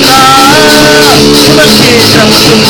아, 그렇게 잡수